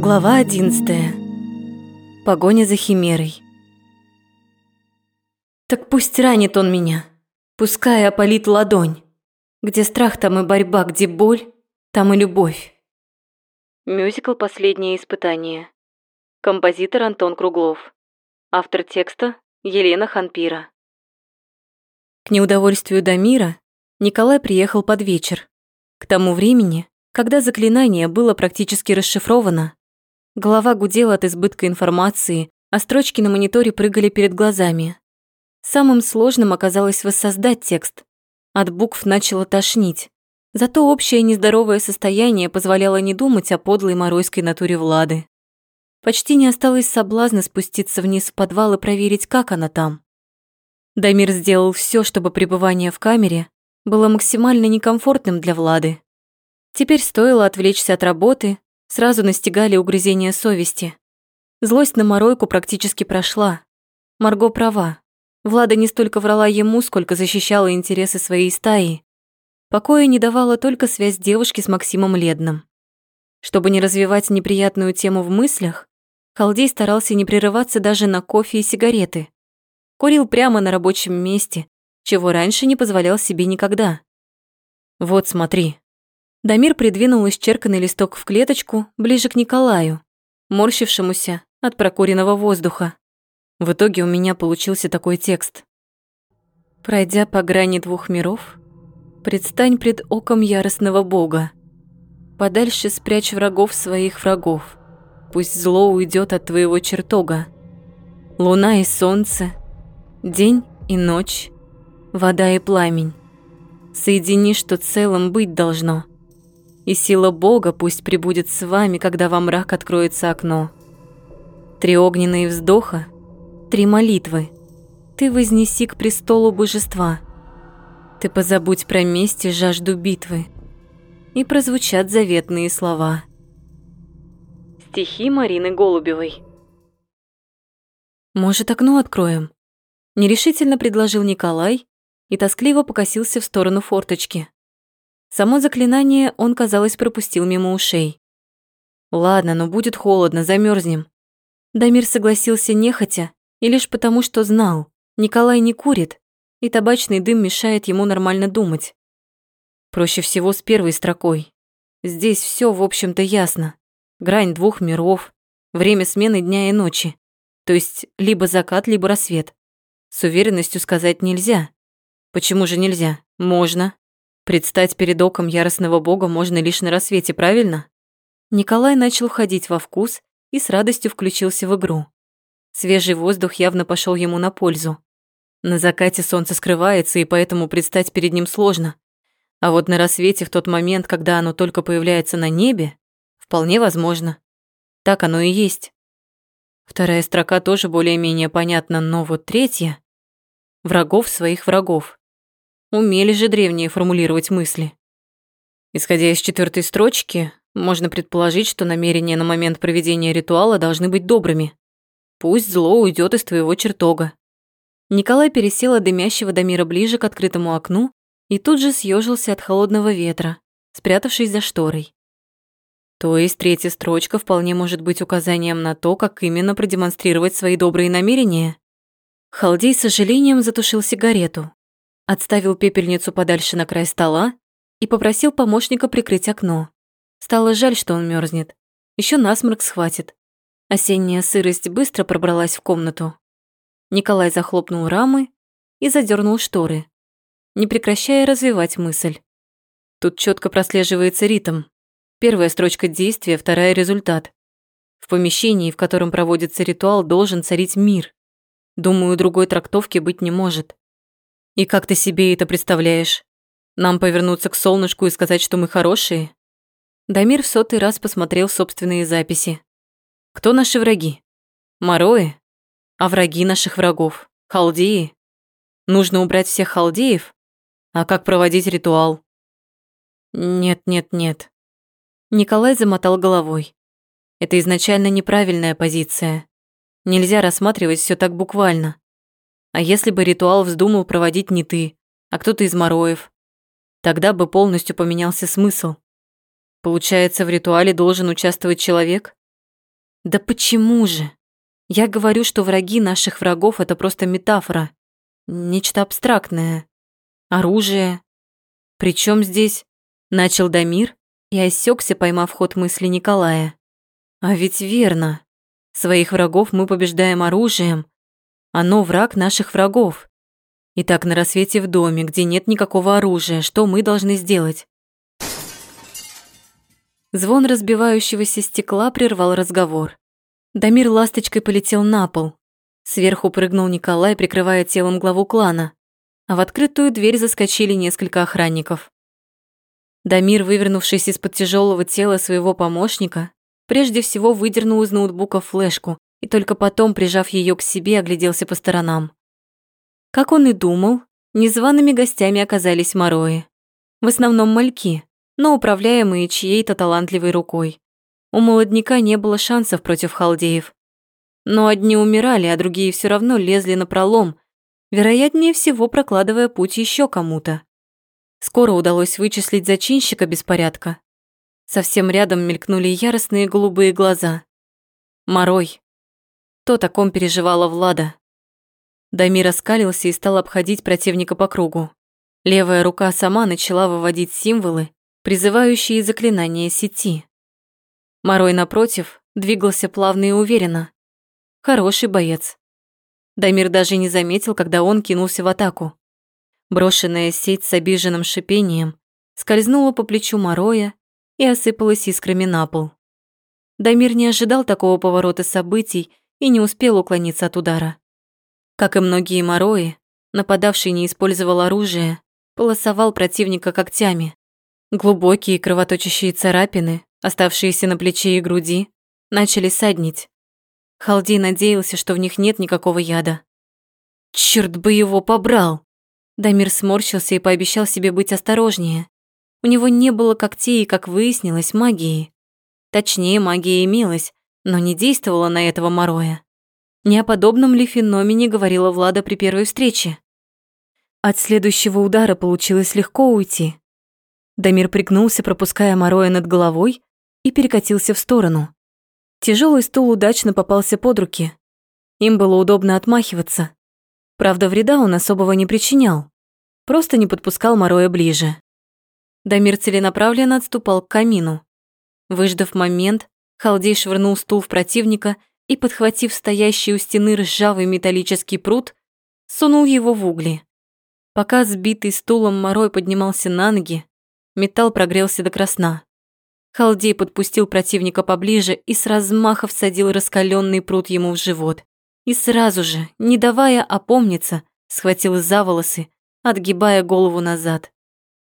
Глава одиннадцатая. Погоня за химерой. Так пусть ранит он меня, пускай опалит ладонь. Где страх, там и борьба, где боль, там и любовь. Мюзикл «Последнее испытание». Композитор Антон Круглов. Автор текста Елена Ханпира. К неудовольствию Дамира Николай приехал под вечер. К тому времени, когда заклинание было практически расшифровано, голова гудела от избытка информации, а строчки на мониторе прыгали перед глазами. Самым сложным оказалось воссоздать текст. От букв начало тошнить. Зато общее нездоровое состояние позволяло не думать о подлой моройской натуре Влады. Почти не осталось соблазна спуститься вниз в подвал и проверить, как она там. Дамир сделал все, чтобы пребывание в камере было максимально некомфортным для Влады. Теперь стоило отвлечься от работы, сразу настигали угрызения совести. Злость на Моройку практически прошла. Марго права. Влада не столько врала ему, сколько защищала интересы своей стаи. Покоя не давала только связь девушки с Максимом Ледным. Чтобы не развивать неприятную тему в мыслях, Халдей старался не прерываться даже на кофе и сигареты. Курил прямо на рабочем месте, чего раньше не позволял себе никогда. «Вот смотри». Дамир придвинул исчерканный листок в клеточку ближе к Николаю, морщившемуся от прокуренного воздуха. В итоге у меня получился такой текст. «Пройдя по грани двух миров, предстань пред оком яростного бога. Подальше спрячь врагов своих врагов. Пусть зло уйдет от твоего чертога. Луна и солнце, день и ночь, вода и пламень. Соедини, что целым быть должно. И сила Бога пусть прибудет с вами, когда во мрак откроется окно. Три огненные вздоха, три молитвы. Ты вознеси к престолу божества. Ты позабудь про месть и жажду битвы. И прозвучат заветные слова. Стихи Марины Голубевой. «Может, окно откроем?» Нерешительно предложил Николай, и тоскливо покосился в сторону форточки. Само заклинание он, казалось, пропустил мимо ушей. «Ладно, но будет холодно, замерзнем. Дамир согласился нехотя, и лишь потому, что знал, Николай не курит, и табачный дым мешает ему нормально думать. Проще всего с первой строкой. Здесь все, в общем-то, ясно. Грань двух миров, время смены дня и ночи. То есть либо закат, либо рассвет. С уверенностью сказать нельзя, Почему же нельзя? Можно. Предстать перед оком яростного бога можно лишь на рассвете, правильно? Николай начал входить во вкус и с радостью включился в игру. Свежий воздух явно пошел ему на пользу. На закате солнце скрывается, и поэтому предстать перед ним сложно. А вот на рассвете, в тот момент, когда оно только появляется на небе, вполне возможно. Так оно и есть. Вторая строка тоже более-менее понятна, но вот третья — врагов своих врагов. Умели же древние формулировать мысли. Исходя из четвертой строчки, можно предположить, что намерения на момент проведения ритуала должны быть добрыми. Пусть зло уйдет из твоего чертога. Николай пересел от дымящего до ближе к открытому окну и тут же съежился от холодного ветра, спрятавшись за шторой. То есть третья строчка вполне может быть указанием на то, как именно продемонстрировать свои добрые намерения. Халдей с сожалением затушил сигарету, Отставил пепельницу подальше на край стола и попросил помощника прикрыть окно. Стало жаль, что он мерзнет. Еще насморк схватит. Осенняя сырость быстро пробралась в комнату. Николай захлопнул рамы и задернул шторы, не прекращая развивать мысль. Тут четко прослеживается ритм. Первая строчка действия, вторая результат. В помещении, в котором проводится ритуал, должен царить мир. Думаю, другой трактовки быть не может. И как ты себе это представляешь? Нам повернуться к солнышку и сказать, что мы хорошие? Дамир в сотый раз посмотрел собственные записи. Кто наши враги? Морои? А враги наших врагов? Халдеи? Нужно убрать всех халдеев? А как проводить ритуал? Нет, нет, нет. Николай замотал головой. Это изначально неправильная позиция. Нельзя рассматривать все так буквально. А если бы ритуал вздумал проводить не ты, а кто-то из Мороев? Тогда бы полностью поменялся смысл. Получается, в ритуале должен участвовать человек? Да почему же? Я говорю, что враги наших врагов — это просто метафора. Нечто абстрактное. Оружие. Причем здесь? Начал Дамир и осекся, поймав ход мысли Николая. А ведь верно. Своих врагов мы побеждаем оружием. Оно враг наших врагов. Итак, на рассвете в доме, где нет никакого оружия, что мы должны сделать? Звон разбивающегося стекла прервал разговор. Дамир ласточкой полетел на пол. Сверху прыгнул Николай, прикрывая телом главу клана. А в открытую дверь заскочили несколько охранников. Дамир, вывернувшись из-под тяжелого тела своего помощника, прежде всего выдернул из ноутбука флешку и только потом, прижав ее к себе, огляделся по сторонам. Как он и думал, незваными гостями оказались морои. В основном мальки, но управляемые чьей-то талантливой рукой. У молодняка не было шансов против халдеев. Но одни умирали, а другие все равно лезли на пролом, вероятнее всего прокладывая путь еще кому-то. Скоро удалось вычислить зачинщика беспорядка. Совсем рядом мелькнули яростные голубые глаза. Морой. То таком переживала Влада. Дамир оскалился и стал обходить противника по кругу. Левая рука сама начала выводить символы, призывающие заклинания сети. Морой, напротив, двигался плавно и уверенно. Хороший боец. Дамир даже не заметил, когда он кинулся в атаку. Брошенная сеть с обиженным шипением скользнула по плечу Мороя и осыпалась искрами на пол. Дамир не ожидал такого поворота событий и не успел уклониться от удара. Как и многие морои, нападавший не использовал оружие, полосовал противника когтями. Глубокие кровоточащие царапины, оставшиеся на плече и груди, начали саднить. Халди надеялся, что в них нет никакого яда. Черт бы его побрал! Дамир сморщился и пообещал себе быть осторожнее. У него не было когтей и, как выяснилось, магии. Точнее, магия имелась, но не действовала на этого мороя. Не о подобном ли феномене говорила Влада при первой встрече? От следующего удара получилось легко уйти. Дамир пригнулся, пропуская Мороя над головой, и перекатился в сторону. Тяжелый стул удачно попался под руки. Им было удобно отмахиваться. Правда, вреда он особого не причинял. Просто не подпускал Мороя ближе. Дамир целенаправленно отступал к камину. Выждав момент, Халдей швырнул стул в противника – и, подхватив стоящий у стены ржавый металлический пруд, сунул его в угли. Пока сбитый стулом морой поднимался на ноги, металл прогрелся до красна. Халдей подпустил противника поближе и с размаха всадил раскаленный пруд ему в живот. И сразу же, не давая опомниться, схватил за волосы, отгибая голову назад.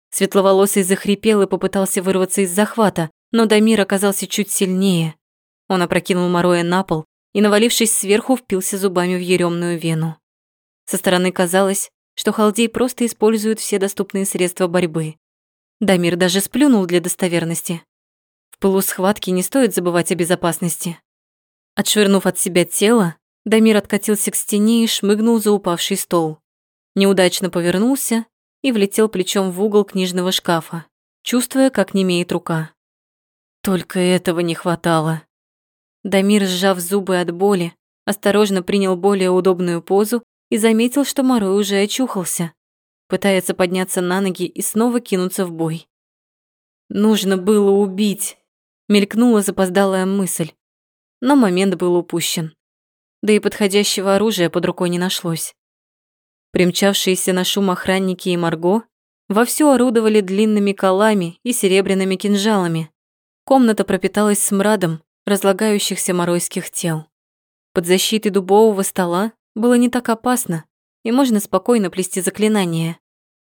Светловолосый захрипел и попытался вырваться из захвата, но Дамир оказался чуть сильнее. Он опрокинул Мороя на пол и, навалившись сверху, впился зубами в еремную вену. Со стороны казалось, что Халдей просто использует все доступные средства борьбы. Дамир даже сплюнул для достоверности. В пылу схватки не стоит забывать о безопасности. Отшвырнув от себя тело, Дамир откатился к стене и шмыгнул за упавший стол. Неудачно повернулся и влетел плечом в угол книжного шкафа, чувствуя, как немеет рука. Только этого не хватало. Дамир, сжав зубы от боли, осторожно принял более удобную позу и заметил, что Морой уже очухался. Пытается подняться на ноги и снова кинуться в бой. «Нужно было убить», — мелькнула запоздалая мысль. Но момент был упущен. Да и подходящего оружия под рукой не нашлось. Примчавшиеся на шум охранники и Марго вовсю орудовали длинными колами и серебряными кинжалами. Комната пропиталась смрадом, разлагающихся моройских тел. Под защитой дубового стола было не так опасно, и можно спокойно плести заклинание.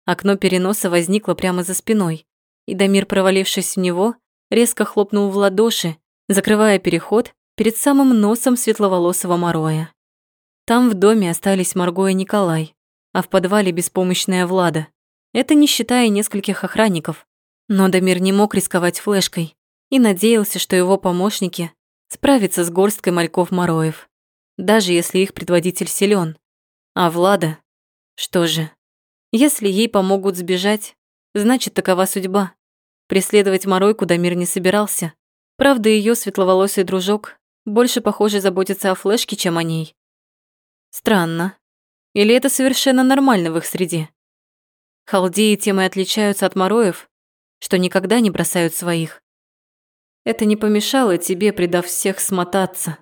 Окно переноса возникло прямо за спиной, и Дамир, провалившись в него, резко хлопнул в ладоши, закрывая переход перед самым носом светловолосого Мороя. Там в доме остались Марго и Николай, а в подвале беспомощная Влада. Это не считая нескольких охранников. Но Дамир не мог рисковать флешкой и надеялся, что его помощники справятся с горсткой мальков-мороев, даже если их предводитель силен. А Влада? Что же, если ей помогут сбежать, значит, такова судьба. Преследовать Морой куда мир не собирался. Правда, ее светловолосый дружок больше, похоже, заботится о флешке, чем о ней. Странно. Или это совершенно нормально в их среде? Халдеи тем и отличаются от мороев, что никогда не бросают своих. Это не помешало тебе, предав всех, смотаться.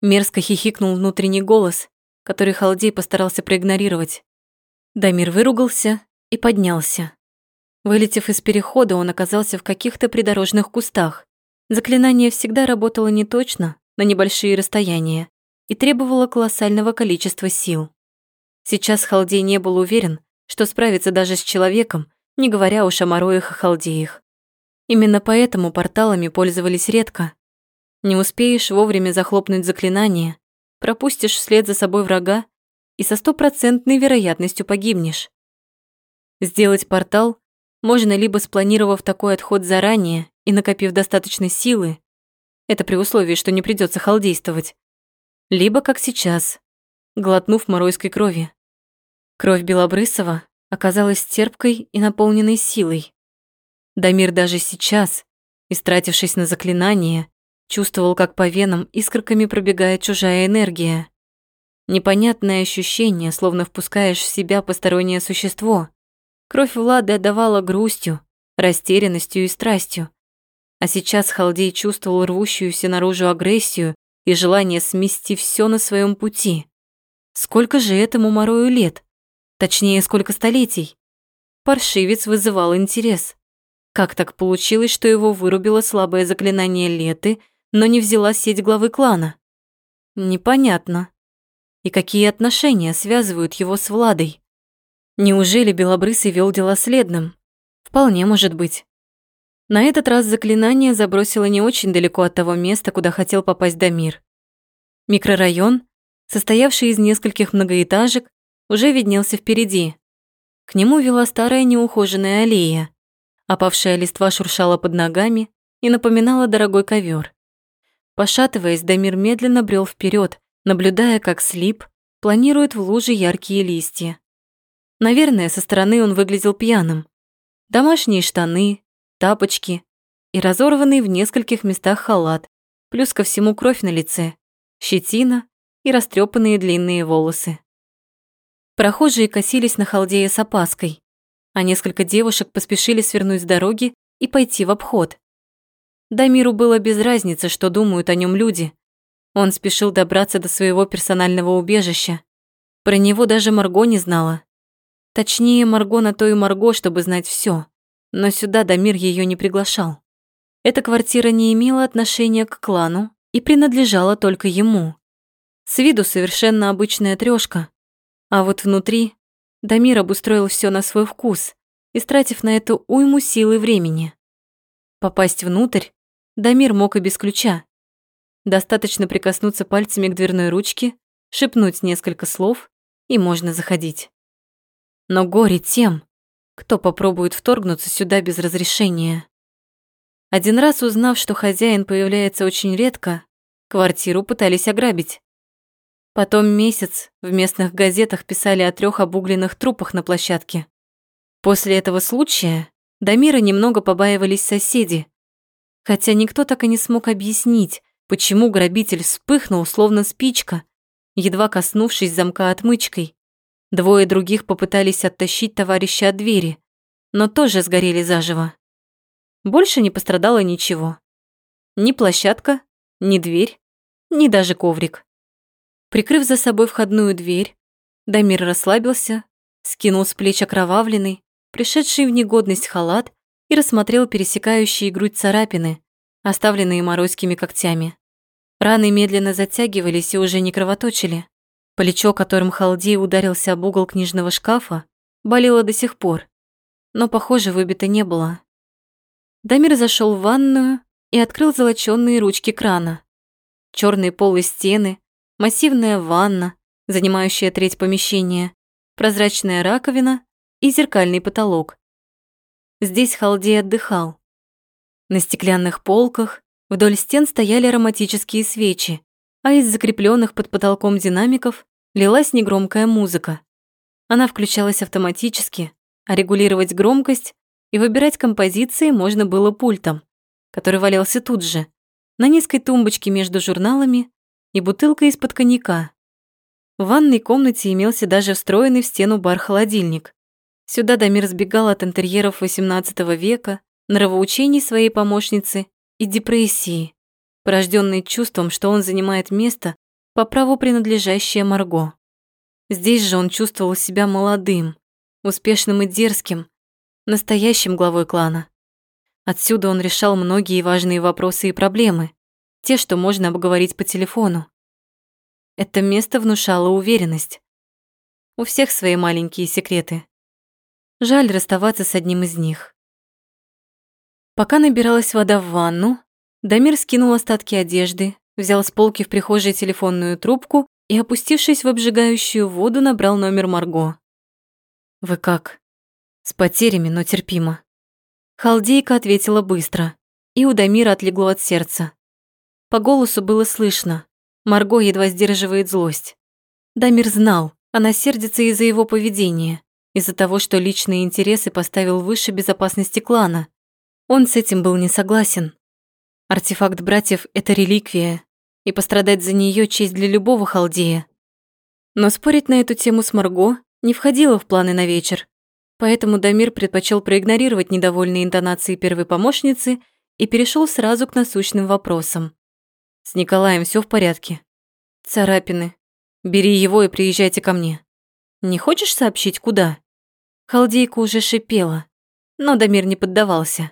Мерзко хихикнул внутренний голос, который Халдей постарался проигнорировать. Дамир выругался и поднялся. Вылетев из перехода, он оказался в каких-то придорожных кустах. Заклинание всегда работало неточно, на небольшие расстояния, и требовало колоссального количества сил. Сейчас Халдей не был уверен, что справится даже с человеком, не говоря уж о Мороях и Халдеях. Именно поэтому порталами пользовались редко. Не успеешь вовремя захлопнуть заклинание, пропустишь вслед за собой врага и со стопроцентной вероятностью погибнешь. Сделать портал можно либо спланировав такой отход заранее и накопив достаточно силы, это при условии, что не придется халдействовать, либо, как сейчас, глотнув моройской крови. Кровь Белобрысова оказалась терпкой и наполненной силой. Дамир даже сейчас, истратившись на заклинание, чувствовал, как по венам искорками пробегает чужая энергия. Непонятное ощущение, словно впускаешь в себя постороннее существо. Кровь Влады отдавала грустью, растерянностью и страстью. А сейчас Халдей чувствовал рвущуюся наружу агрессию и желание смести все на своем пути. Сколько же этому Морою лет? Точнее, сколько столетий? Паршивец вызывал интерес. Как так получилось, что его вырубило слабое заклинание Леты, но не взяла сеть главы клана? Непонятно. И какие отношения связывают его с Владой? Неужели Белобрысый вел дела следным? Вполне может быть. На этот раз заклинание забросило не очень далеко от того места, куда хотел попасть Дамир. Микрорайон, состоявший из нескольких многоэтажек, уже виднелся впереди. К нему вела старая неухоженная аллея. Опавшая листва шуршала под ногами и напоминала дорогой ковер. Пошатываясь, Дамир медленно брел вперед, наблюдая, как слип планирует в луже яркие листья. Наверное, со стороны он выглядел пьяным. Домашние штаны, тапочки и разорванный в нескольких местах халат, плюс ко всему кровь на лице, щетина и растрепанные длинные волосы. Прохожие косились на халдея с опаской, а несколько девушек поспешили свернуть с дороги и пойти в обход. Дамиру было без разницы, что думают о нем люди. Он спешил добраться до своего персонального убежища. Про него даже Марго не знала. Точнее, Марго на то и Марго, чтобы знать все. Но сюда Дамир ее не приглашал. Эта квартира не имела отношения к клану и принадлежала только ему. С виду совершенно обычная трёшка, а вот внутри Дамир обустроил все на свой вкус, истратив на это уйму сил и времени. Попасть внутрь Дамир мог и без ключа. Достаточно прикоснуться пальцами к дверной ручке, шепнуть несколько слов, и можно заходить. Но горе тем, кто попробует вторгнуться сюда без разрешения. Один раз узнав, что хозяин появляется очень редко, квартиру пытались ограбить. Потом месяц в местных газетах писали о трех обугленных трупах на площадке. После этого случая Дамира немного побаивались соседи, хотя никто так и не смог объяснить, почему грабитель вспыхнул, словно спичка, едва коснувшись замка отмычкой. Двое других попытались оттащить товарища от двери, но тоже сгорели заживо. Больше не пострадало ничего. Ни площадка, ни дверь, ни даже коврик. Прикрыв за собой входную дверь, Дамир расслабился, скинул с плеч окровавленный, пришедший в негодность халат и рассмотрел пересекающие грудь царапины, оставленные морозкими когтями. Раны медленно затягивались и уже не кровоточили. Плечо, которым Халдей ударился об угол книжного шкафа, болело до сих пор, но, похоже, выбито не было. Дамир зашел в ванную и открыл золочёные ручки крана. Черные полы стены, массивная ванна, занимающая треть помещения, прозрачная раковина и зеркальный потолок. Здесь Халдей отдыхал. На стеклянных полках вдоль стен стояли ароматические свечи, а из закрепленных под потолком динамиков лилась негромкая музыка. Она включалась автоматически, а регулировать громкость и выбирать композиции можно было пультом, который валялся тут же, на низкой тумбочке между журналами и бутылка из-под коньяка. В ванной комнате имелся даже встроенный в стену бар-холодильник. Сюда Дамир сбегал от интерьеров XVIII века, нравоучений своей помощницы и депрессии, порожденной чувством, что он занимает место, по праву принадлежащее Марго. Здесь же он чувствовал себя молодым, успешным и дерзким, настоящим главой клана. Отсюда он решал многие важные вопросы и проблемы, те, что можно обговорить по телефону. Это место внушало уверенность. У всех свои маленькие секреты. Жаль расставаться с одним из них. Пока набиралась вода в ванну, Дамир скинул остатки одежды, взял с полки в прихожей телефонную трубку и, опустившись в обжигающую воду, набрал номер Марго. «Вы как?» «С потерями, но терпимо». Халдейка ответила быстро, и у Дамира отлегло от сердца. По голосу было слышно. Марго едва сдерживает злость. Дамир знал, она сердится из-за его поведения, из-за того, что личные интересы поставил выше безопасности клана. Он с этим был не согласен. Артефакт братьев — это реликвия, и пострадать за нее честь для любого халдея. Но спорить на эту тему с Марго не входило в планы на вечер. Поэтому Дамир предпочел проигнорировать недовольные интонации первой помощницы и перешел сразу к насущным вопросам. «С Николаем все в порядке?» «Царапины. Бери его и приезжайте ко мне. Не хочешь сообщить, куда?» Халдейка уже шипела, но Дамир не поддавался.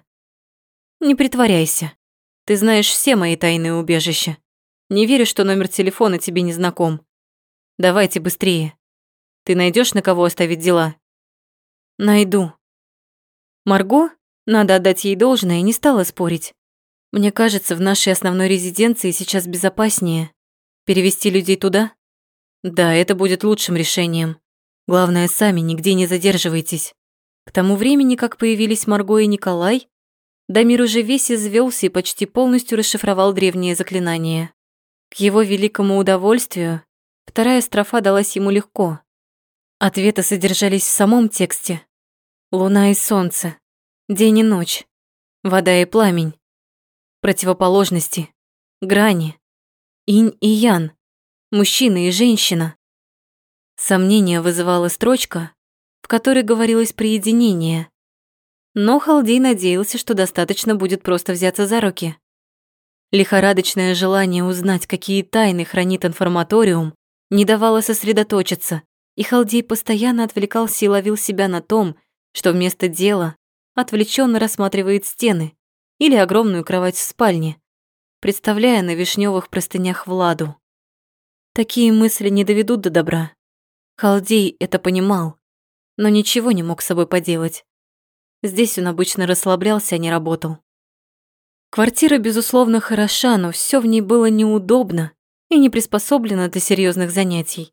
«Не притворяйся. Ты знаешь все мои тайные убежища. Не верю, что номер телефона тебе не знаком. Давайте быстрее. Ты найдешь на кого оставить дела?» Найду. Марго, надо отдать ей должное, не стала спорить. Мне кажется, в нашей основной резиденции сейчас безопаснее. Перевести людей туда? Да, это будет лучшим решением. Главное, сами нигде не задерживайтесь. К тому времени, как появились Марго и Николай, Дамир уже весь извелся и почти полностью расшифровал древнее заклинание. К его великому удовольствию вторая строфа далась ему легко. Ответы содержались в самом тексте. Луна и солнце, день и ночь, вода и пламень, противоположности, грани, инь и ян, мужчина и женщина. Сомнение вызывала строчка, в которой говорилось про единение. Но Халдей надеялся, что достаточно будет просто взяться за руки. Лихорадочное желание узнать, какие тайны хранит информаториум, не давало сосредоточиться, и Халдей постоянно отвлекался и ловил себя на том, что вместо дела отвлеченно рассматривает стены или огромную кровать в спальне, представляя на вишневых простынях Владу. Такие мысли не доведут до добра. Халдей это понимал, но ничего не мог с собой поделать. Здесь он обычно расслаблялся, а не работал. Квартира, безусловно, хороша, но все в ней было неудобно и не приспособлено для серьезных занятий.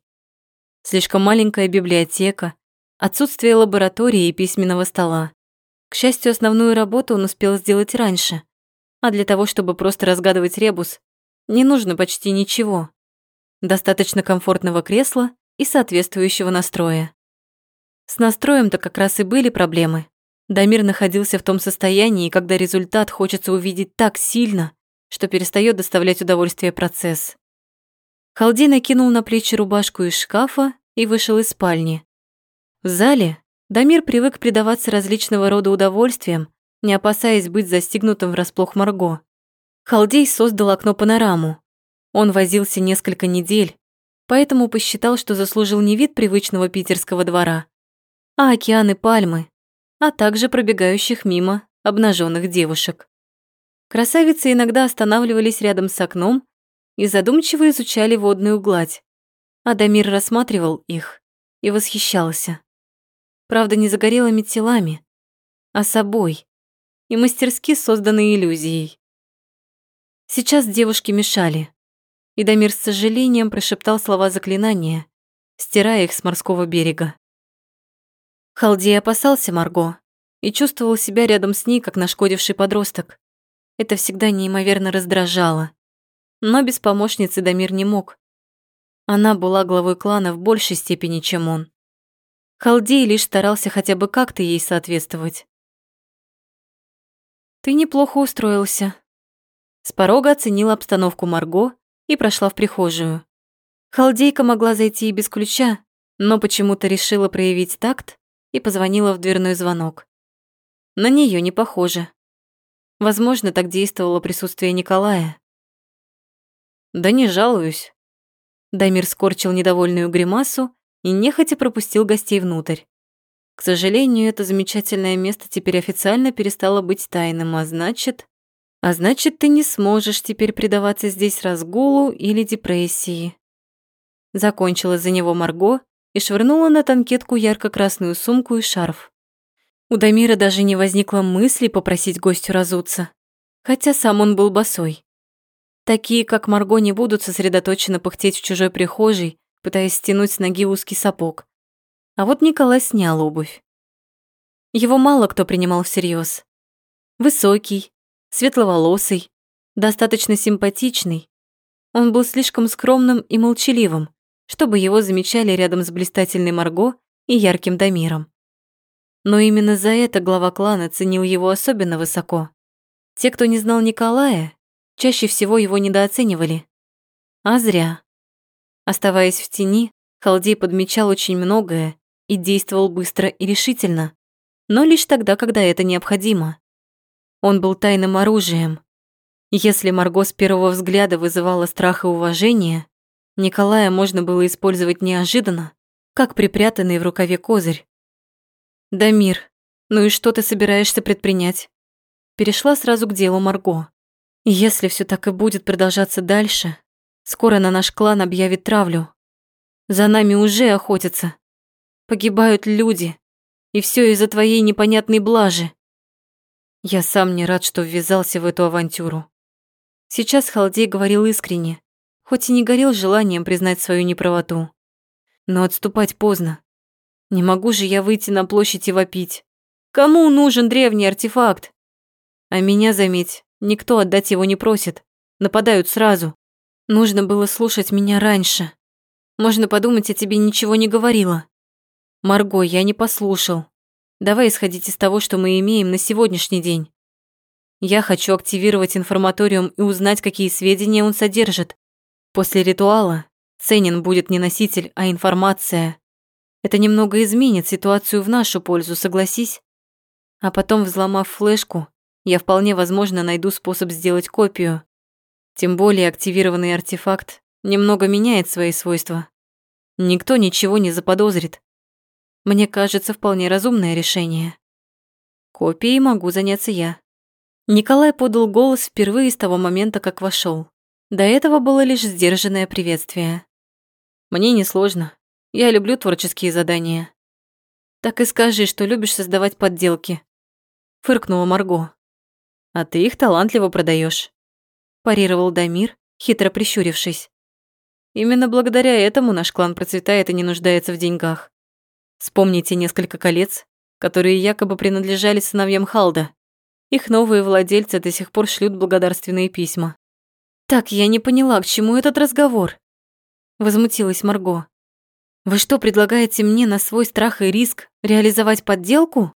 Слишком маленькая библиотека, отсутствие лаборатории и письменного стола. К счастью, основную работу он успел сделать раньше, а для того, чтобы просто разгадывать ребус, не нужно почти ничего. Достаточно комфортного кресла и соответствующего настроя. С настроем-то как раз и были проблемы. Дамир находился в том состоянии, когда результат хочется увидеть так сильно, что перестает доставлять удовольствие процесс. Халдей накинул на плечи рубашку из шкафа и вышел из спальни. В зале Дамир привык предаваться различного рода удовольствиям, не опасаясь быть застигнутым врасплох Марго. Халдей создал окно-панораму. Он возился несколько недель, поэтому посчитал, что заслужил не вид привычного питерского двора, а океаны пальмы, а также пробегающих мимо обнаженных девушек. Красавицы иногда останавливались рядом с окном и задумчиво изучали водную гладь. Адамир рассматривал их и восхищался. Правда, не загорелыми телами, а собой и мастерски созданной иллюзией. Сейчас девушки мешали, и Дамир с сожалением прошептал слова заклинания, стирая их с морского берега. Халдей опасался Марго и чувствовал себя рядом с ней, как нашкодивший подросток. Это всегда неимоверно раздражало но без помощницы Дамир не мог. Она была главой клана в большей степени, чем он. Халдей лишь старался хотя бы как-то ей соответствовать. «Ты неплохо устроился», — С порога оценила обстановку Марго и прошла в прихожую. Халдейка могла зайти и без ключа, но почему-то решила проявить такт и позвонила в дверной звонок. На нее не похоже. Возможно, так действовало присутствие Николая. «Да не жалуюсь». Дамир скорчил недовольную гримасу и нехотя пропустил гостей внутрь. К сожалению, это замечательное место теперь официально перестало быть тайным, а значит... А значит, ты не сможешь теперь предаваться здесь разгулу или депрессии. Закончила за него Марго и швырнула на танкетку ярко-красную сумку и шарф. У Дамира даже не возникло мысли попросить гостю разуться, хотя сам он был босой. Такие, как Марго, не будут сосредоточенно пыхтеть в чужой прихожей, пытаясь стянуть с ноги узкий сапог. А вот Николай снял обувь. Его мало кто принимал всерьез. Высокий, светловолосый, достаточно симпатичный. Он был слишком скромным и молчаливым, чтобы его замечали рядом с блистательной Марго и ярким Дамиром. Но именно за это глава клана ценил его особенно высоко. Те, кто не знал Николая, чаще всего его недооценивали. А зря. Оставаясь в тени, Халдей подмечал очень многое и действовал быстро и решительно, но лишь тогда, когда это необходимо. Он был тайным оружием. Если Марго с первого взгляда вызывала страх и уважение, Николая можно было использовать неожиданно, как припрятанный в рукаве козырь. «Дамир, ну и что ты собираешься предпринять?» Перешла сразу к делу Марго. «Если все так и будет продолжаться дальше, скоро на наш клан объявит травлю. За нами уже охотятся. Погибают люди. И все из-за твоей непонятной блажи. Я сам не рад, что ввязался в эту авантюру. Сейчас Халдей говорил искренне, хоть и не горел желанием признать свою неправоту. Но отступать поздно. Не могу же я выйти на площадь и вопить. Кому нужен древний артефакт? А меня, заметь, никто отдать его не просит. Нападают сразу. Нужно было слушать меня раньше. Можно подумать, я тебе ничего не говорила. Марго, я не послушал. Давай исходить из того, что мы имеем на сегодняшний день. Я хочу активировать информаториум и узнать, какие сведения он содержит. После ритуала ценен будет не носитель, а информация. Это немного изменит ситуацию в нашу пользу, согласись? А потом, взломав флешку, я вполне возможно найду способ сделать копию. Тем более активированный артефакт немного меняет свои свойства. Никто ничего не заподозрит. Мне кажется, вполне разумное решение. Копией могу заняться я. Николай подал голос впервые с того момента, как вошел. До этого было лишь сдержанное приветствие. Мне несложно. Я люблю творческие задания. Так и скажи, что любишь создавать подделки. Фыркнула Марго. А ты их талантливо продаешь. Парировал Дамир, хитро прищурившись. Именно благодаря этому наш клан процветает и не нуждается в деньгах. Вспомните несколько колец, которые якобы принадлежали сыновьям Халда. Их новые владельцы до сих пор шлют благодарственные письма. «Так, я не поняла, к чему этот разговор?» Возмутилась Марго. «Вы что, предлагаете мне на свой страх и риск реализовать подделку?»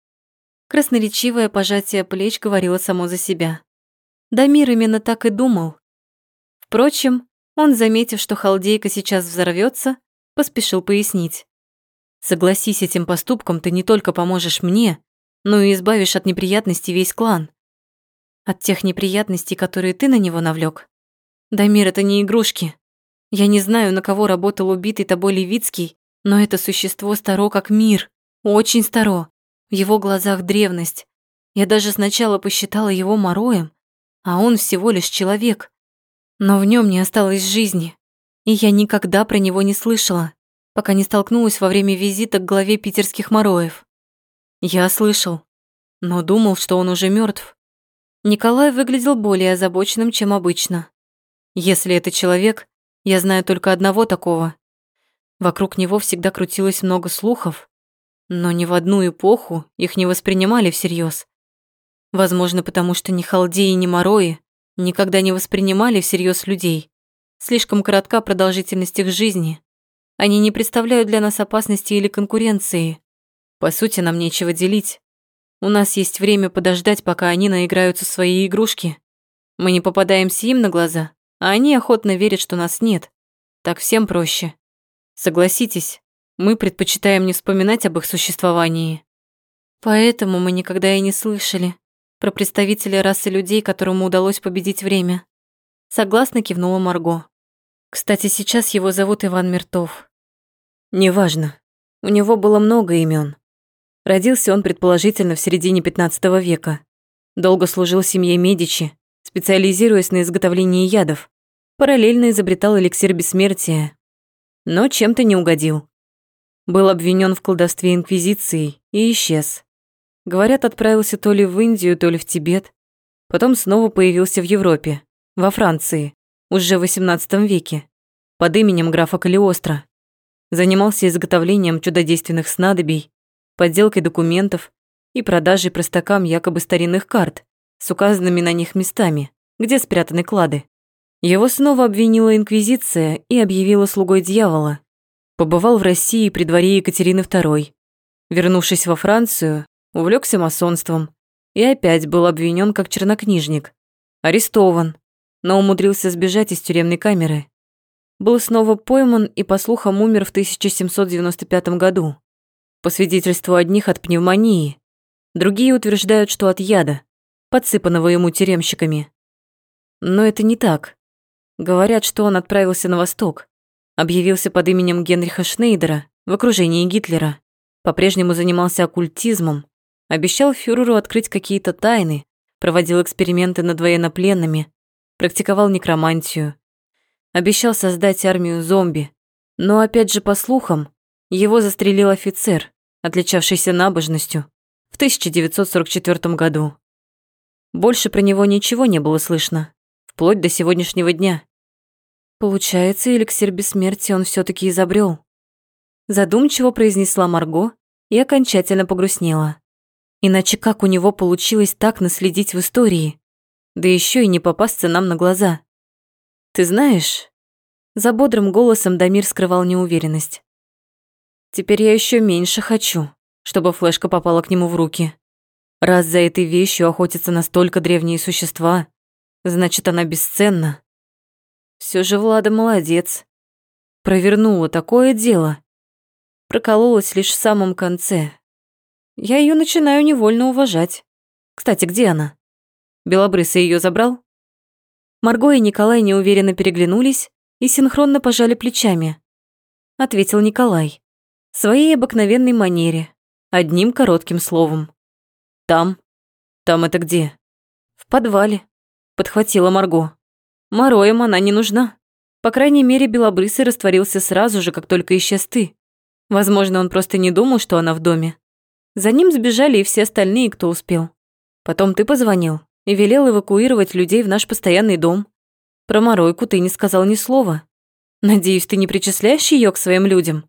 Красноречивое пожатие плеч говорило само за себя. Дамир именно так и думал. Впрочем, он, заметив, что халдейка сейчас взорвется, поспешил пояснить. «Согласись этим поступком, ты не только поможешь мне, но и избавишь от неприятностей весь клан. От тех неприятностей, которые ты на него навлек. Дамир, это не игрушки. Я не знаю, на кого работал убитый тобой Левицкий, но это существо старо как мир, очень старо. В его глазах древность. Я даже сначала посчитала его мороем, а он всего лишь человек. Но в нем не осталось жизни, и я никогда про него не слышала, пока не столкнулась во время визита к главе питерских мороев. Я слышал, но думал, что он уже мертв. Николай выглядел более озабоченным, чем обычно. Если это человек, я знаю только одного такого. Вокруг него всегда крутилось много слухов, но ни в одну эпоху их не воспринимали всерьез. Возможно, потому что ни халдеи, ни морои никогда не воспринимали всерьез людей. Слишком коротка продолжительность их жизни. Они не представляют для нас опасности или конкуренции. По сути, нам нечего делить. У нас есть время подождать, пока они наиграются в свои игрушки. Мы не попадаемся им на глаза, а они охотно верят, что нас нет. Так всем проще. Согласитесь, мы предпочитаем не вспоминать об их существовании. Поэтому мы никогда и не слышали про представителя расы людей, которому удалось победить время. Согласно кивнула Марго. Кстати, сейчас его зовут Иван Мертов. Неважно. У него было много имен. Родился он, предположительно, в середине 15 века. Долго служил семье Медичи, специализируясь на изготовлении ядов. Параллельно изобретал эликсир бессмертия. Но чем-то не угодил. Был обвинен в колдовстве Инквизиции и исчез. Говорят, отправился то ли в Индию, то ли в Тибет. Потом снова появился в Европе, во Франции, уже в XVIII веке, под именем графа Калиостро. Занимался изготовлением чудодейственных снадобий, подделкой документов и продажей простакам якобы старинных карт с указанными на них местами, где спрятаны клады. Его снова обвинила Инквизиция и объявила слугой дьявола. Побывал в России при дворе Екатерины II. Вернувшись во Францию, увлекся масонством и опять был обвинен как чернокнижник. Арестован, но умудрился сбежать из тюремной камеры. Был снова пойман и, по слухам, умер в 1795 году. По свидетельству одних от пневмонии, другие утверждают, что от яда, подсыпанного ему тюремщиками. Но это не так. Говорят, что он отправился на восток, объявился под именем Генриха Шнейдера в окружении Гитлера, по-прежнему занимался оккультизмом, обещал фюреру открыть какие-то тайны, проводил эксперименты над военнопленными, практиковал некромантию, обещал создать армию зомби. Но опять же, по слухам, его застрелил офицер, отличавшийся набожностью, в 1944 году. Больше про него ничего не было слышно, вплоть до сегодняшнего дня. Получается, эликсир бессмертия он все таки изобрел. Задумчиво произнесла Марго и окончательно погрустнела. Иначе как у него получилось так наследить в истории? да еще и не попасться нам на глаза. Ты знаешь, за бодрым голосом Дамир скрывал неуверенность. Теперь я еще меньше хочу, чтобы флешка попала к нему в руки. Раз за этой вещью охотятся настолько древние существа, значит, она бесценна. Все же Влада молодец. Провернула такое дело. Прокололась лишь в самом конце. Я ее начинаю невольно уважать. Кстати, где она? Белобрысый ее забрал? Марго и Николай неуверенно переглянулись и синхронно пожали плечами. Ответил Николай. В своей обыкновенной манере, одним коротким словом. «Там». «Там это где?» «В подвале», — подхватила Марго. «Мороем она не нужна. По крайней мере, Белобрысый растворился сразу же, как только исчез ты. Возможно, он просто не думал, что она в доме. За ним сбежали и все остальные, кто успел. Потом ты позвонил, и велел эвакуировать людей в наш постоянный дом. Про Моройку ты не сказал ни слова. Надеюсь, ты не причисляешь ее к своим людям?»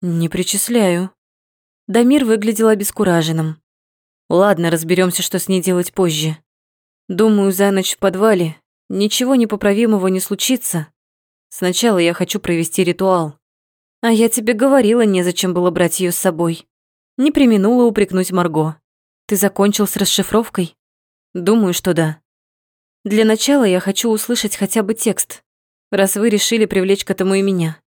«Не причисляю». Дамир выглядел обескураженным. «Ладно, разберемся, что с ней делать позже. Думаю, за ночь в подвале ничего непоправимого не случится. Сначала я хочу провести ритуал. А я тебе говорила, незачем было брать ее с собой. Не применула упрекнуть Марго. Ты закончил с расшифровкой?» Думаю, что да. Для начала я хочу услышать хотя бы текст, раз вы решили привлечь к этому и меня.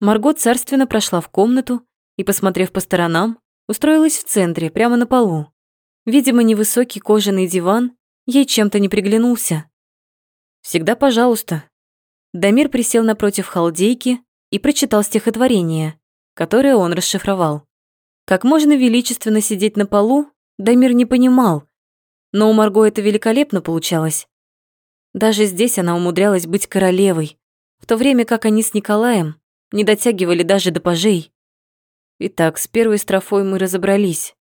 Марго царственно прошла в комнату и, посмотрев по сторонам, устроилась в центре, прямо на полу. Видимо, невысокий кожаный диван ей чем-то не приглянулся. «Всегда пожалуйста». Дамир присел напротив халдейки и прочитал стихотворение, которое он расшифровал. Как можно величественно сидеть на полу, Дамир не понимал, но у Марго это великолепно получалось. Даже здесь она умудрялась быть королевой, в то время как они с Николаем не дотягивали даже до пажей. Итак, с первой строфой мы разобрались.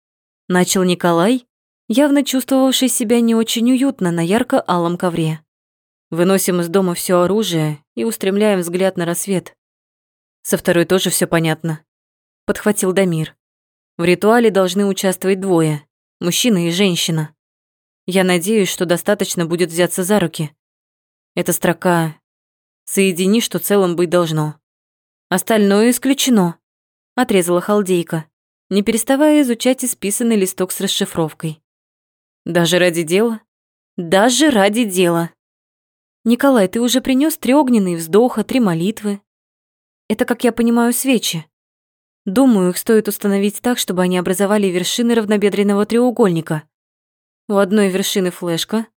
Начал Николай, явно чувствовавший себя не очень уютно на ярко-алом ковре. Выносим из дома все оружие и устремляем взгляд на рассвет. Со второй тоже все понятно. Подхватил Дамир. В ритуале должны участвовать двое, мужчина и женщина. Я надеюсь, что достаточно будет взяться за руки. Эта строка «Соедини, что целым быть должно». Остальное исключено, отрезала халдейка, не переставая изучать исписанный листок с расшифровкой. Даже ради дела? Даже ради дела. Николай, ты уже принес три огненные вздоха, три молитвы. Это, как я понимаю, свечи. Думаю, их стоит установить так, чтобы они образовали вершины равнобедренного треугольника. У одной вершины флешка,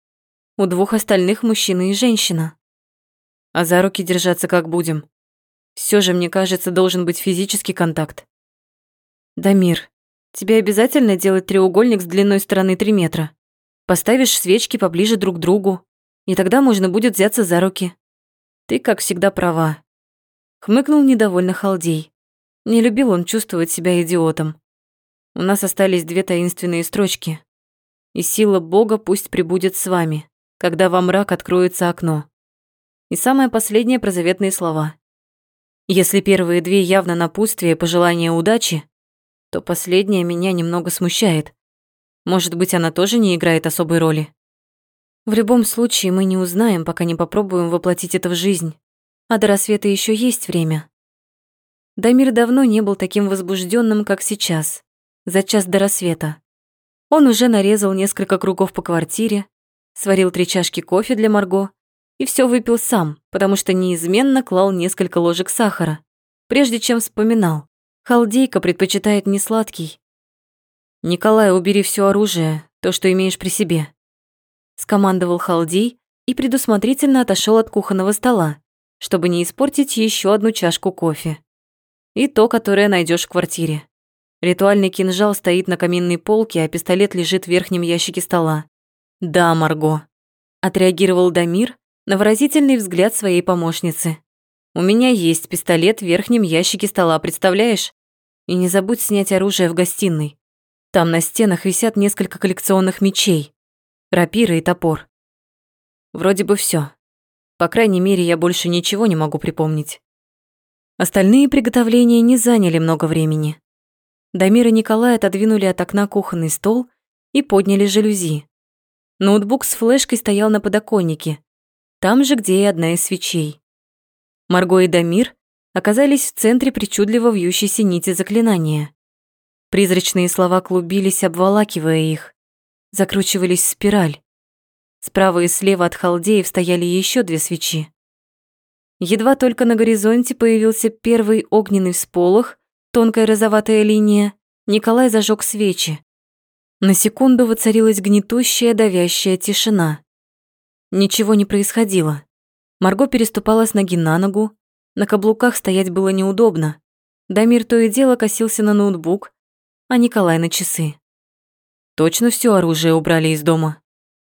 у двух остальных мужчина и женщина. А за руки держаться как будем. Все же, мне кажется, должен быть физический контакт. Дамир, тебе обязательно делать треугольник с длиной стороны 3 метра? Поставишь свечки поближе друг к другу, и тогда можно будет взяться за руки. Ты, как всегда, права. Хмыкнул недовольно Халдей. Не любил он чувствовать себя идиотом. У нас остались две таинственные строчки. «И сила Бога пусть прибудет с вами, когда во мрак откроется окно». И самое последнее про заветные слова. Если первые две явно напутствие и пожелание удачи, то последняя меня немного смущает. Может быть, она тоже не играет особой роли. В любом случае, мы не узнаем, пока не попробуем воплотить это в жизнь. А до рассвета еще есть время. Дамир давно не был таким возбужденным, как сейчас, за час до рассвета. Он уже нарезал несколько кругов по квартире, сварил три чашки кофе для Марго и все выпил сам, потому что неизменно клал несколько ложек сахара, прежде чем вспоминал. Халдейка предпочитает не сладкий. «Николай, убери все оружие, то, что имеешь при себе», скомандовал Халдей и предусмотрительно отошел от кухонного стола, чтобы не испортить еще одну чашку кофе и то, которое найдешь в квартире. Ритуальный кинжал стоит на каминной полке, а пистолет лежит в верхнем ящике стола. «Да, Марго», – отреагировал Дамир на выразительный взгляд своей помощницы. «У меня есть пистолет в верхнем ящике стола, представляешь? И не забудь снять оружие в гостиной. Там на стенах висят несколько коллекционных мечей, рапира и топор. Вроде бы все. По крайней мере, я больше ничего не могу припомнить. Остальные приготовления не заняли много времени. Дамир и Николай отодвинули от окна кухонный стол и подняли жалюзи. Ноутбук с флешкой стоял на подоконнике, там же, где и одна из свечей. Марго и Дамир оказались в центре причудливо вьющейся нити заклинания. Призрачные слова клубились, обволакивая их, закручивались в спираль. Справа и слева от халдеев стояли еще две свечи. Едва только на горизонте появился первый огненный всполох, тонкая розоватая линия, Николай зажег свечи. На секунду воцарилась гнетущая, давящая тишина. Ничего не происходило. Марго переступала с ноги на ногу, на каблуках стоять было неудобно. Дамир то и дело косился на ноутбук, а Николай на часы. Точно все оружие убрали из дома.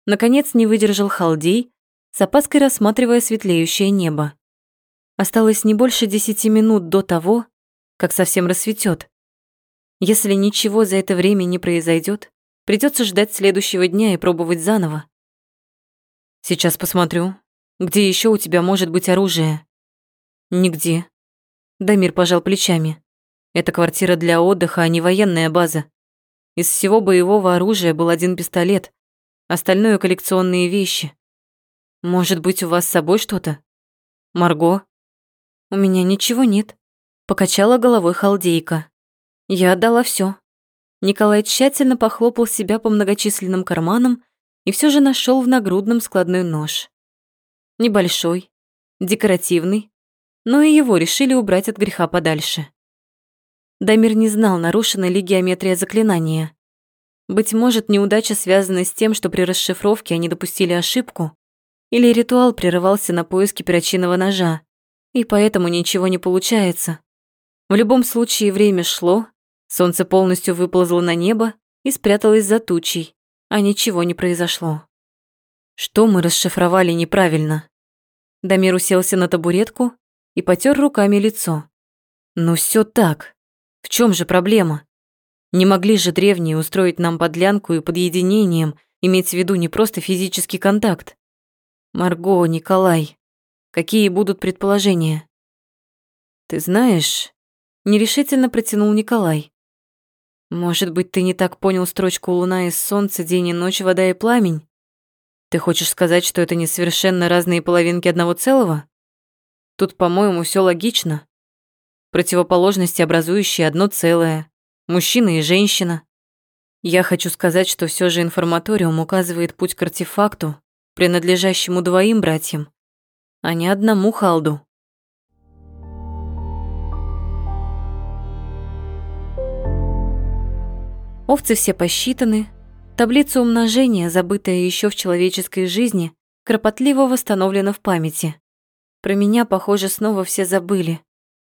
Наконец не выдержал халдей, с опаской рассматривая светлеющее небо. Осталось не больше десяти минут до того, как совсем рассветет. Если ничего за это время не произойдет, придется ждать следующего дня и пробовать заново. Сейчас посмотрю, где еще у тебя может быть оружие. Нигде. Дамир пожал плечами. Это квартира для отдыха, а не военная база. Из всего боевого оружия был один пистолет, остальное коллекционные вещи. Может быть, у вас с собой что-то? Марго? «У меня ничего нет», — покачала головой халдейка. «Я отдала все. Николай тщательно похлопал себя по многочисленным карманам и все же нашел в нагрудном складной нож. Небольшой, декоративный, но и его решили убрать от греха подальше. Дамир не знал, нарушена ли геометрия заклинания. Быть может, неудача связана с тем, что при расшифровке они допустили ошибку, или ритуал прерывался на поиске перочинного ножа и поэтому ничего не получается. В любом случае время шло, солнце полностью выползло на небо и спряталось за тучей, а ничего не произошло. Что мы расшифровали неправильно? Дамир уселся на табуретку и потер руками лицо. Ну все так. В чем же проблема? Не могли же древние устроить нам подлянку и подъединением иметь в виду не просто физический контакт. Марго, Николай, Какие будут предположения? Ты знаешь, нерешительно протянул Николай. Может быть, ты не так понял строчку «Луна и солнце, день и ночь, вода и пламень»? Ты хочешь сказать, что это не совершенно разные половинки одного целого? Тут, по-моему, все логично. Противоположности, образующие одно целое. Мужчина и женщина. Я хочу сказать, что все же информаториум указывает путь к артефакту, принадлежащему двоим братьям, а не одному Халду. Овцы все посчитаны, таблица умножения, забытая еще в человеческой жизни, кропотливо восстановлена в памяти. Про меня, похоже, снова все забыли.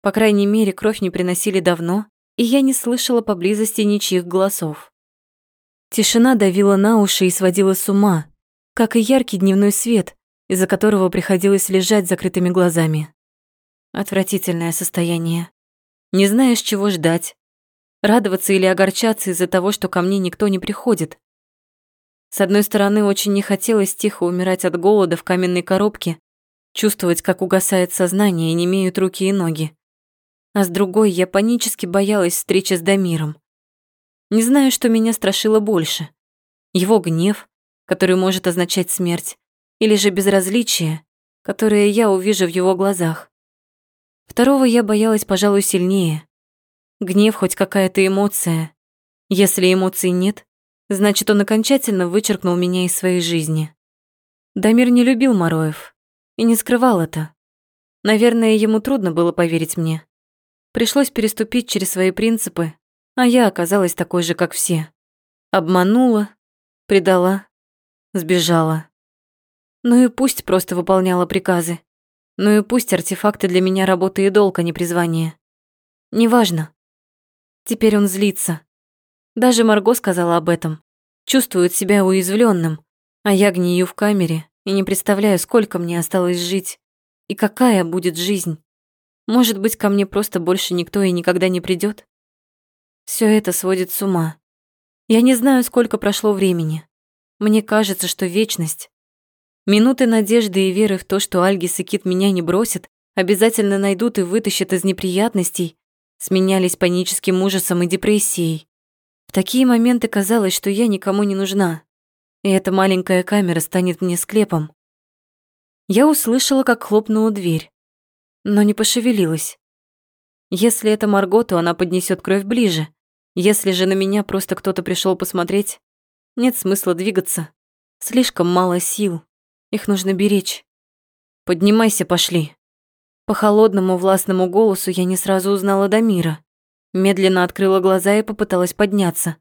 По крайней мере, кровь не приносили давно, и я не слышала поблизости ничьих голосов. Тишина давила на уши и сводила с ума, как и яркий дневной свет, из-за которого приходилось лежать закрытыми глазами. Отвратительное состояние. Не знаешь, чего ждать. Радоваться или огорчаться из-за того, что ко мне никто не приходит. С одной стороны, очень не хотелось тихо умирать от голода в каменной коробке, чувствовать, как угасает сознание и не имеют руки и ноги. А с другой, я панически боялась встречи с Дамиром. Не знаю, что меня страшило больше. Его гнев, который может означать смерть, или же безразличие, которое я увижу в его глазах. Второго я боялась, пожалуй, сильнее. Гнев хоть какая-то эмоция. Если эмоций нет, значит, он окончательно вычеркнул меня из своей жизни. Дамир не любил Мороев и не скрывал это. Наверное, ему трудно было поверить мне. Пришлось переступить через свои принципы а я оказалась такой же, как все. Обманула, предала, сбежала. Ну и пусть просто выполняла приказы. Ну и пусть артефакты для меня работа и долг, а не призвание. Неважно. Теперь он злится. Даже Марго сказала об этом. Чувствует себя уязвленным, а я гнию в камере и не представляю, сколько мне осталось жить и какая будет жизнь. Может быть, ко мне просто больше никто и никогда не придет? Все это сводит с ума. Я не знаю, сколько прошло времени. Мне кажется, что вечность. Минуты надежды и веры в то, что Альгис и Кит меня не бросят, обязательно найдут и вытащат из неприятностей, сменялись паническим ужасом и депрессией. В такие моменты казалось, что я никому не нужна, и эта маленькая камера станет мне склепом. Я услышала, как хлопнула дверь, но не пошевелилась. Если это Марго, то она поднесет кровь ближе. Если же на меня просто кто-то пришел посмотреть, нет смысла двигаться. Слишком мало сил. Их нужно беречь. Поднимайся, пошли. По холодному властному голосу я не сразу узнала Дамира. Медленно открыла глаза и попыталась подняться.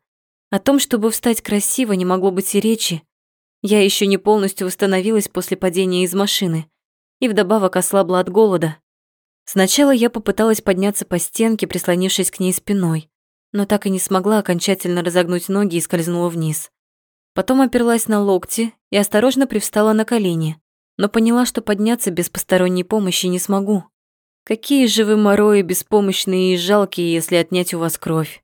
О том, чтобы встать красиво, не могло быть и речи. Я еще не полностью восстановилась после падения из машины и вдобавок ослабла от голода. Сначала я попыталась подняться по стенке, прислонившись к ней спиной, но так и не смогла окончательно разогнуть ноги и скользнула вниз. Потом оперлась на локти и осторожно привстала на колени, но поняла, что подняться без посторонней помощи не смогу. Какие же вы морои беспомощные и жалкие, если отнять у вас кровь.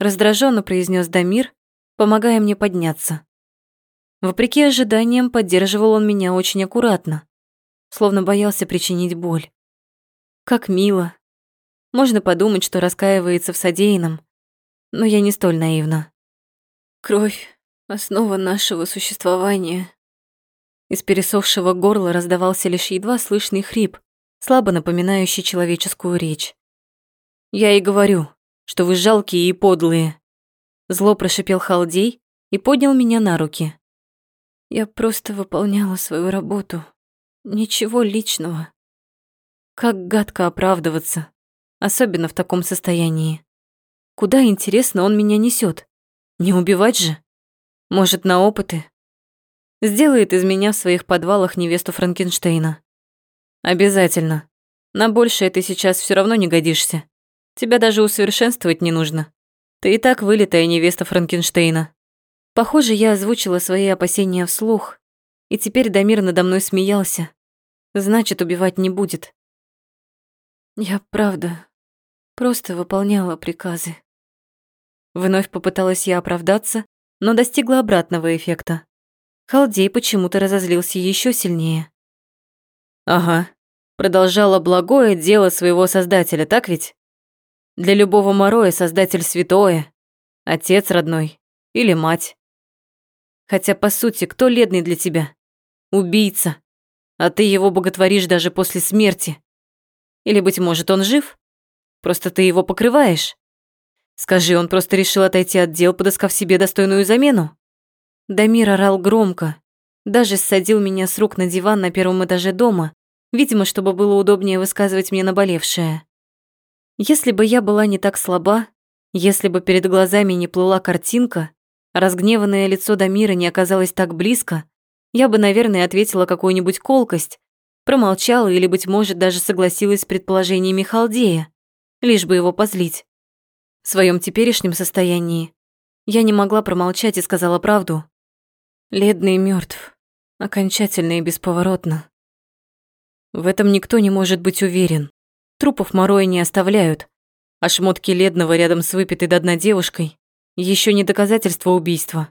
Раздраженно произнес Дамир, помогая мне подняться. Вопреки ожиданиям, поддерживал он меня очень аккуратно, словно боялся причинить боль. Как мило. Можно подумать, что раскаивается в содеянном, но я не столь наивна. Кровь — основа нашего существования. Из пересохшего горла раздавался лишь едва слышный хрип, слабо напоминающий человеческую речь. «Я и говорю, что вы жалкие и подлые», зло прошипел Халдей и поднял меня на руки. Я просто выполняла свою работу. Ничего личного. Как гадко оправдываться, особенно в таком состоянии. Куда, интересно, он меня несет? Не убивать же? Может, на опыты? Сделает из меня в своих подвалах невесту Франкенштейна. Обязательно. На большее ты сейчас все равно не годишься. Тебя даже усовершенствовать не нужно. Ты и так вылитая невеста Франкенштейна. Похоже, я озвучила свои опасения вслух, и теперь Дамир надо мной смеялся. Значит, убивать не будет. Я правда просто выполняла приказы. Вновь попыталась я оправдаться, но достигла обратного эффекта. Халдей почему-то разозлился еще сильнее. Ага, продолжала благое дело своего создателя, так ведь? Для любого Мороя создатель святое, отец родной или мать. Хотя, по сути, кто ледный для тебя? Убийца. А ты его боготворишь даже после смерти. Или, быть может, он жив? Просто ты его покрываешь. Скажи, он просто решил отойти от дел, подыскав себе достойную замену? Дамир орал громко, даже ссадил меня с рук на диван на первом этаже дома, видимо, чтобы было удобнее высказывать мне наболевшее. Если бы я была не так слаба, если бы перед глазами не плыла картинка, разгневанное лицо Дамира не оказалось так близко, я бы, наверное, ответила какую-нибудь колкость, промолчала или, быть может, даже согласилась с предположениями Халдея, лишь бы его позлить. В своем теперешнем состоянии я не могла промолчать и сказала правду. Ледный мертв, окончательно и бесповоротно. В этом никто не может быть уверен. Трупов Мороя не оставляют, а шмотки Ледного рядом с выпитой до дна девушкой еще не доказательство убийства.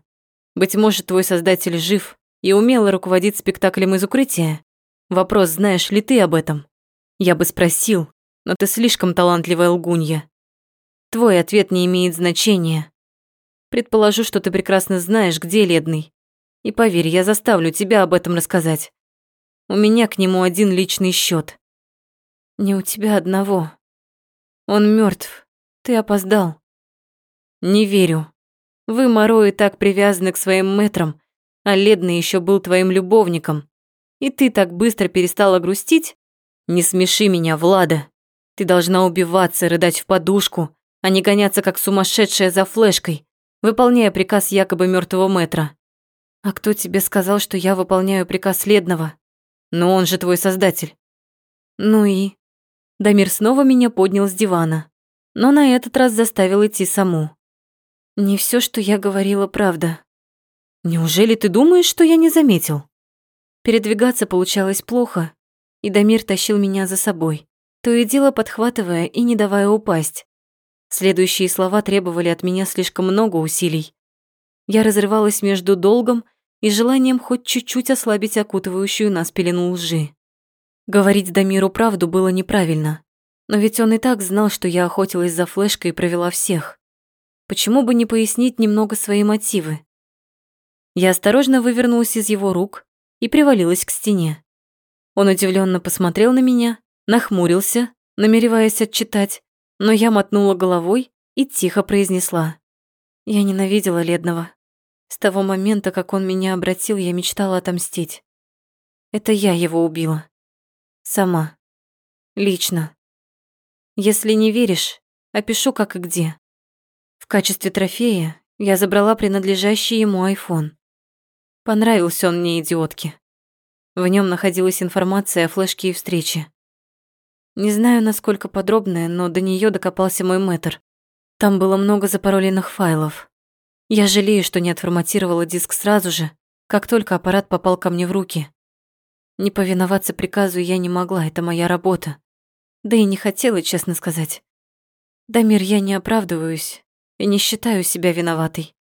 Быть может, твой создатель жив и умело руководит спектаклем из укрытия. Вопрос, знаешь ли ты об этом? Я бы спросил, но ты слишком талантливая лгунья. Твой ответ не имеет значения. Предположу, что ты прекрасно знаешь, где Ледный. И поверь, я заставлю тебя об этом рассказать. У меня к нему один личный счет. Не у тебя одного. Он мертв. Ты опоздал. Не верю. Вы, Морои, так привязаны к своим мэтрам, а Ледный еще был твоим любовником. И ты так быстро перестала грустить? Не смеши меня, Влада. Ты должна убиваться, рыдать в подушку, не гоняться как сумасшедшая за флешкой, выполняя приказ якобы мертвого мэтра. А кто тебе сказал, что я выполняю приказ Ледного? Но он же твой создатель. Ну и? Дамир снова меня поднял с дивана, но на этот раз заставил идти саму. Не все, что я говорила, правда. Неужели ты думаешь, что я не заметил? Передвигаться получалось плохо, и Дамир тащил меня за собой, то и дело подхватывая и не давая упасть. Следующие слова требовали от меня слишком много усилий. Я разрывалась между долгом и желанием хоть чуть-чуть ослабить окутывающую нас пелену лжи. Говорить Дамиру правду было неправильно, но ведь он и так знал, что я охотилась за флешкой и провела всех. Почему бы не пояснить немного свои мотивы? Я осторожно вывернулась из его рук и привалилась к стене. Он удивленно посмотрел на меня, нахмурился, намереваясь отчитать, но я мотнула головой и тихо произнесла. Я ненавидела Ледного. С того момента, как он меня обратил, я мечтала отомстить. Это я его убила. Сама. Лично. Если не веришь, опишу как и где. В качестве трофея я забрала принадлежащий ему айфон. Понравился он мне, идиотке. В нем находилась информация о флешке и встрече. Не знаю, насколько подробная, но до нее докопался мой мэтр. Там было много запароленных файлов. Я жалею, что не отформатировала диск сразу же, как только аппарат попал ко мне в руки. Не повиноваться приказу я не могла, это моя работа. Да и не хотела, честно сказать. Дамир, я не оправдываюсь и не считаю себя виноватой.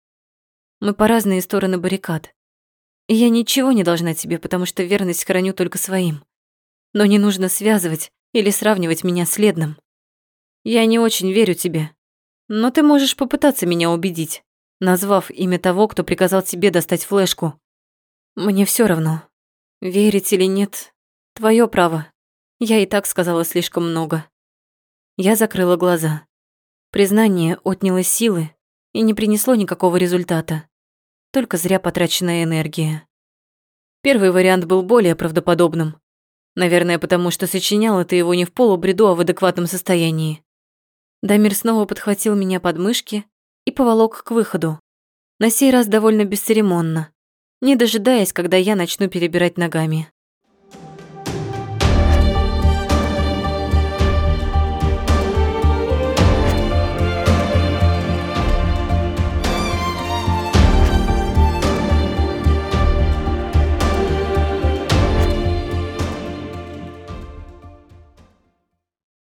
Мы по разные стороны баррикад. И я ничего не должна тебе, потому что верность храню только своим. Но не нужно связывать или сравнивать меня с Ледным. Я не очень верю тебе, но ты можешь попытаться меня убедить, назвав имя того, кто приказал тебе достать флешку. Мне все равно, верить или нет, твое право. Я и так сказала слишком много. Я закрыла глаза. Признание отняло силы и не принесло никакого результата только зря потраченная энергия. Первый вариант был более правдоподобным. Наверное, потому что сочиняла ты его не в полубреду, а в адекватном состоянии. Дамир снова подхватил меня под мышки и поволок к выходу. На сей раз довольно бесцеремонно, не дожидаясь, когда я начну перебирать ногами.